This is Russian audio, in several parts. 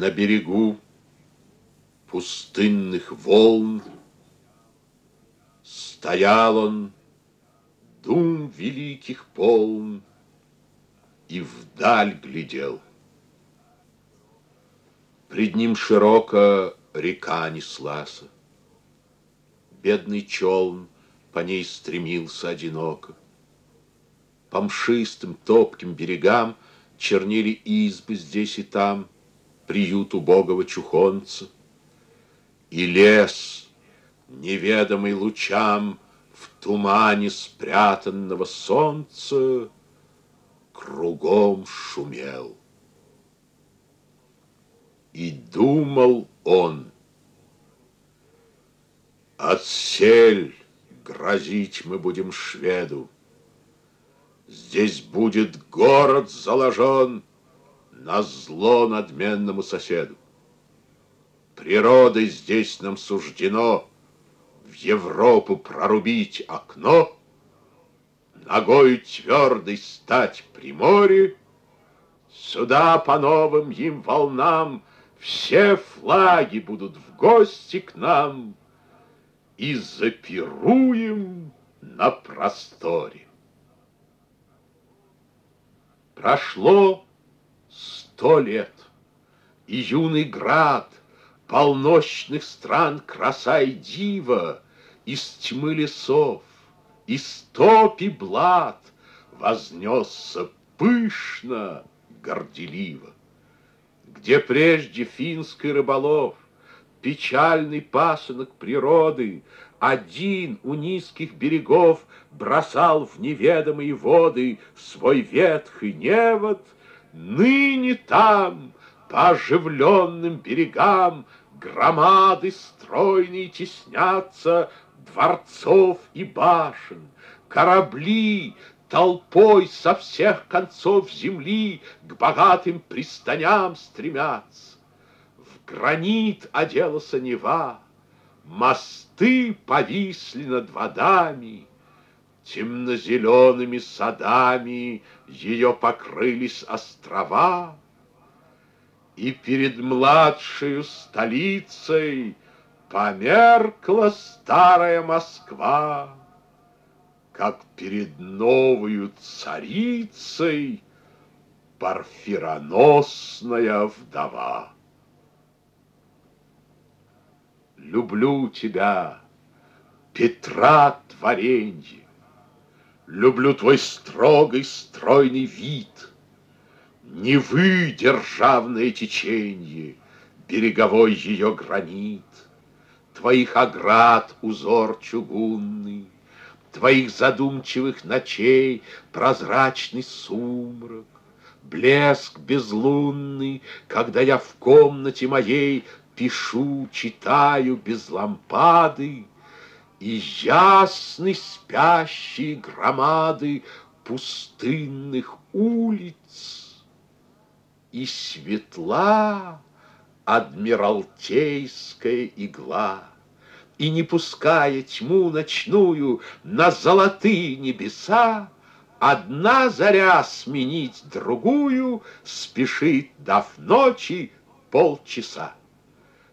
На берегу пустынных волн Стоял он, дум великих полн, И вдаль глядел. Пред ним широко река неслася. Бедный челн по ней стремился одиноко. По мшистым топким берегам Чернели избы здесь и там, Приют убогого чухонца. И лес, неведомый лучам, В тумане спрятанного солнца Кругом шумел. И думал он, Отсель грозить мы будем шведу, Здесь будет город заложен на зло надменному соседу. Природой здесь нам суждено в Европу прорубить окно, Ногой твердой стать при море, Сюда по новым им волнам Все флаги будут в гости к нам И запируем на просторе. Прошло сто лет, и юный град Полночных стран краса и дива Из тьмы лесов, из топи блат Вознесся пышно, горделиво. Где прежде финский рыболов, Печальный пасынок природы, Один у низких берегов бросал в неведомые воды свой ветхий невод, ныне там, по оживленным берегам, громады стройные теснятся дворцов и башен, корабли толпой со всех концов земли к богатым пристаням стремятся. В гранит оделась Нева, мосты повисли над водами, Темно-зелеными садами Ее покрылись острова, И перед младшей столицей Померкла старая Москва, Как перед новою царицей Парфироносная вдова. Люблю тебя, Петра творенье, Люблю твой строгий, стройный вид, Невы державное теченье, Береговой ее гранит, Твоих оград узор чугунный, Твоих задумчивых ночей Прозрачный сумрак, Блеск безлунный, Когда я в комнате моей Пишу, читаю без лампады, и ясны спящие громады пустынных улиц, И светла адмиралтейская игла, И не пуская тьму ночную на золотые небеса, Одна заря сменить другую Спешит, дав ночи полчаса.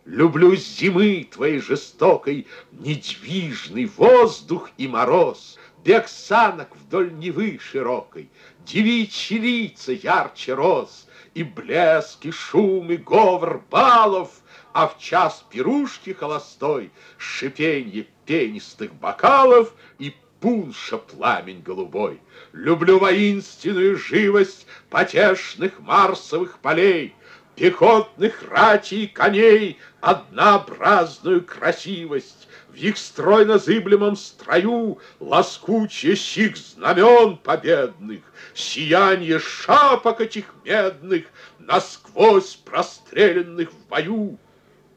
Люблю зимы твоей жестокой, Недвижный воздух и мороз, Бег санок вдоль Невы широкой, Девичьи лица ярче роз, И блеск, и шум, и говор балов, А в час пирушки холостой Шипенье пенистых бокалов И пунша пламень голубой. Люблю воинственную живость Потешных марсовых полей, пехотных ратей коней однообразную красивость, в их стройно-зыблемом строю лоскучие щик знамен победных, сияние шапок этих медных, насквозь простреленных в бою.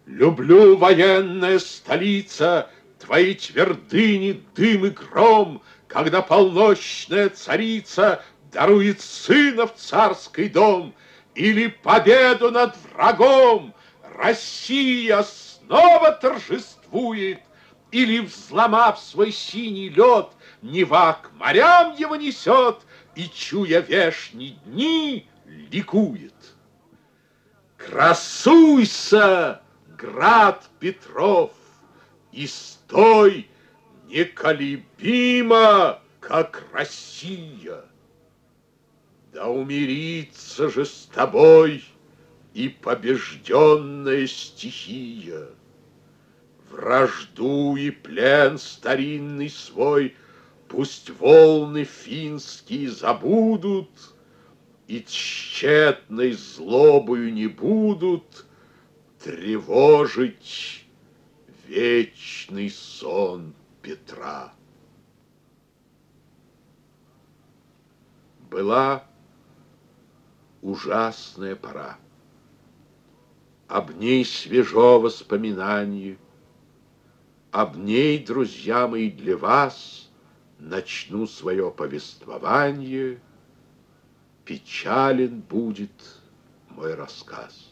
Люблю военная столица, твои твердыни, дым и гром, когда полночная царица дарует сына в царский дом — или победу над врагом Россия снова торжествует, или, взломав свой синий лед, Нева к морям его несет и, чуя вешние дни, ликует. Красуйся, град Петров, и стой неколебимо, как Россия. Да умирится же с тобой и побежденная стихия. Вражду и плен старинный свой Пусть волны финские забудут И тщетной злобою не будут Тревожить вечный сон Петра. Была ужасная пора. Об ней свежо воспоминание, Об ней, друзья мои, для вас Начну свое повествование, Печален будет мой рассказ.